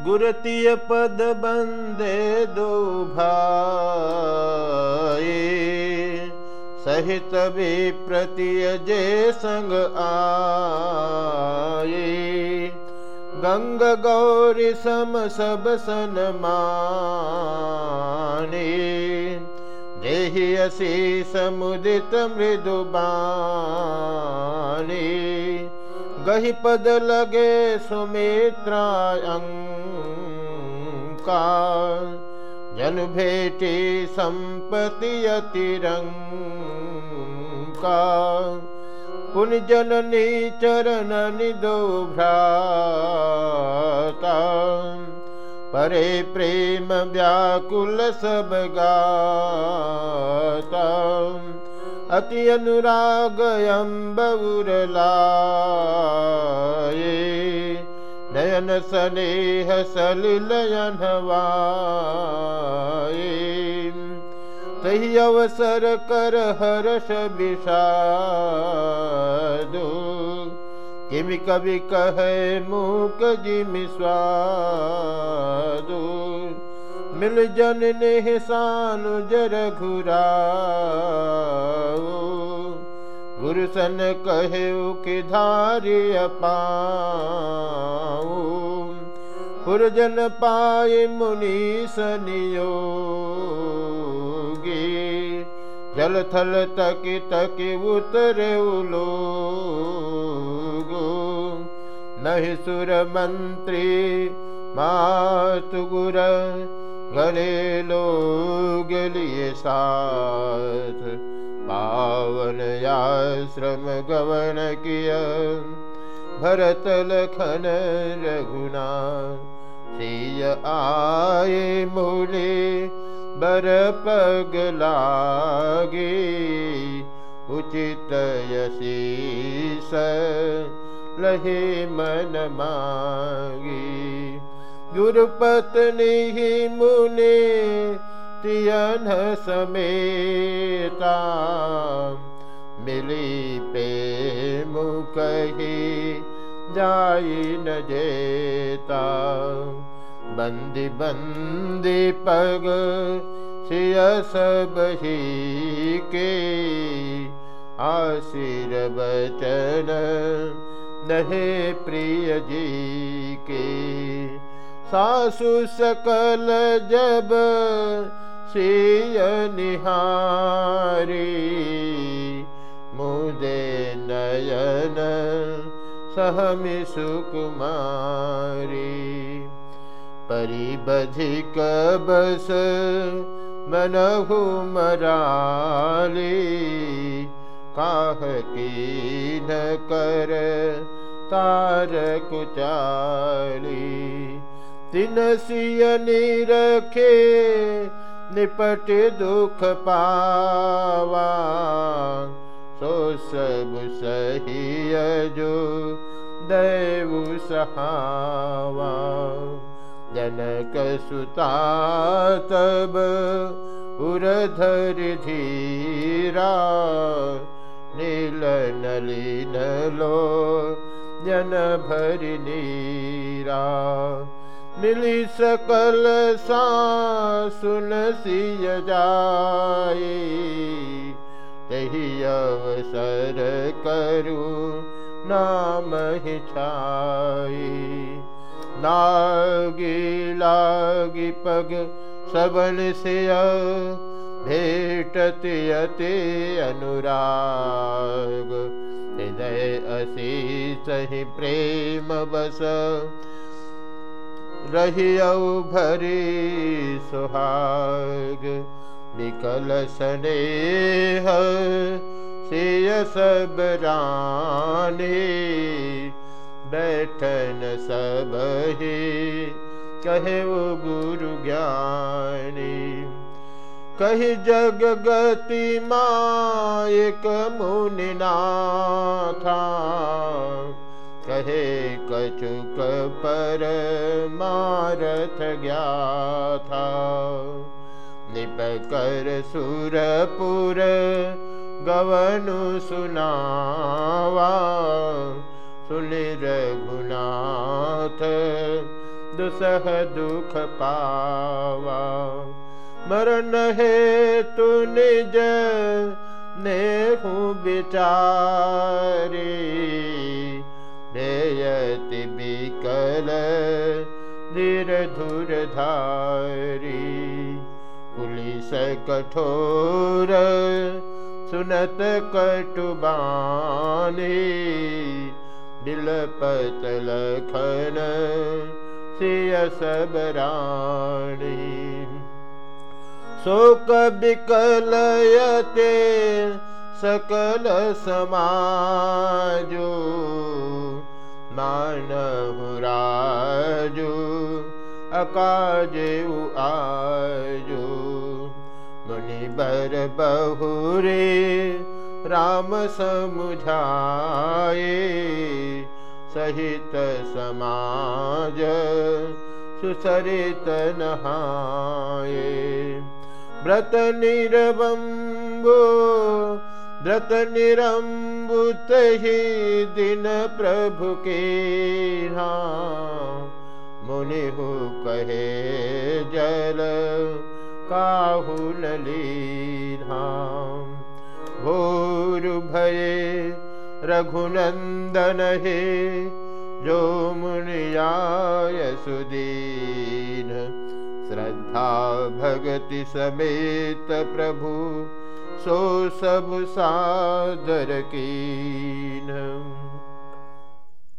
गुरतीय पद बन्दे दो भाई। सहित भी प्रतिय जे संग आए गंग गौरी सम सब सन माने। देहि असी समुदित मृदुबानी गहि पद लगे सुमित्रा अंका जन भेटी संपति अतिरंका पुन जननी चरण निदो भ्राता परे प्रेम व्याकुल सब गाता अति अनुराग अम्बुरलाये नयन तही अवसर कर हर्ष विषादो। किमि कवि कहे मूक जिमि स्वादो मिल जन ने सानु जर घुरा गुरु सन कहे कि धार्य पाऊ पुरजन पाए मुनि सनियोगी जल थल तक तक उतरे उलो नहीं सुर मंत्री मातु गले लोग लिए साथ। पावन आश्रम गवन किया। भरत लखन रघुना सिय आए मूले पग लागे। उचित यशीस लहे मन मागी गुरुपत्नी मुने तियन समेता मिली पे मुकही जाई न जेता। बंदी पग सिय सब ही के आशीर बचन नहे प्रिय जी के सासु सकल जब सिय निहारी। मुदे नयन सहमि सुकुमारी। परिबधिक बस मनहु मराली। काह की न कर तार कुचाली तिन सियनी रखे निपट दुख पावा। सो सब सही जो दैव सहावा। जनक सुता तब उधर धीरा नील नलिन लो जन भर नीरा मिली सकल सुन सिय जाए। तही अवसर करू नाम ही छाई नागी लागी पग सबन से भेटति अति अनुराग। हृदय असी सही प्रेम बस रहियौ भरी सुहाग विकल स्नेह, सिय सब रानी, बैठन सब ही कहे वो गुरु ज्ञानी। कही जग गति मायक मुनिना था कहे, कछुक पर मारथ गया था निप कर सुरपुर गवनु सुनावा। सुन रघुनाथ दुसह दुख पावा। मरण हे तु निज नेहु विचारी नेयति बिकल धीर धारी पुलिस कठोर सुनत कटुबानी। दिल पतल खन सिय सबराणी शोक विकलयते सकल समाजो मानहुराजो अकाजु आजो। मुनि बर बहुरे राम समुझाए सहित समाज सुसरित नहाए। व्रत निरबम्बो व्रत ही दिन प्रभु के मुनि हो कहे जल काहुल लीधाम भोर भये रघुनंदन हे जो मुनियाय सुदीन। श्रद्धा भगति समेत प्रभु सो सब सादर कीन